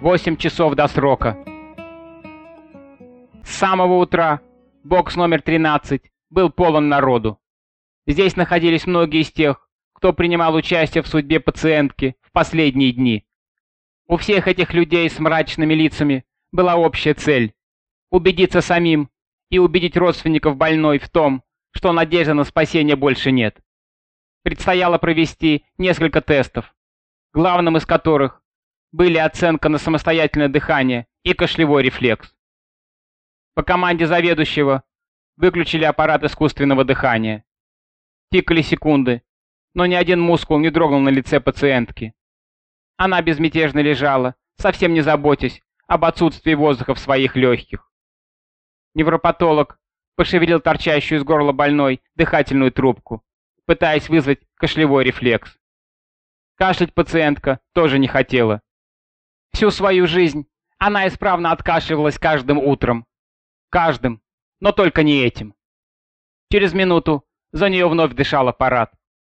8 часов до срока. С самого утра бокс номер 13 был полон народу. Здесь находились многие из тех, кто принимал участие в судьбе пациентки в последние дни. У всех этих людей с мрачными лицами была общая цель – убедиться самим и убедить родственников больной в том, что надежды на спасение больше нет. Предстояло провести несколько тестов, главным из которых были оценка на самостоятельное дыхание и кашлевой рефлекс. По команде заведующего выключили аппарат искусственного дыхания. Тикали секунды, но ни один мускул не дрогнул на лице пациентки. Она безмятежно лежала, совсем не заботясь об отсутствии воздуха в своих легких. Невропатолог пошевелил торчащую из горла больной дыхательную трубку, пытаясь вызвать кашлевой рефлекс. Кашлять пациентка тоже не хотела. Всю свою жизнь она исправно откашливалась каждым утром. Каждым, но только не этим. Через минуту за нее вновь дышал аппарат.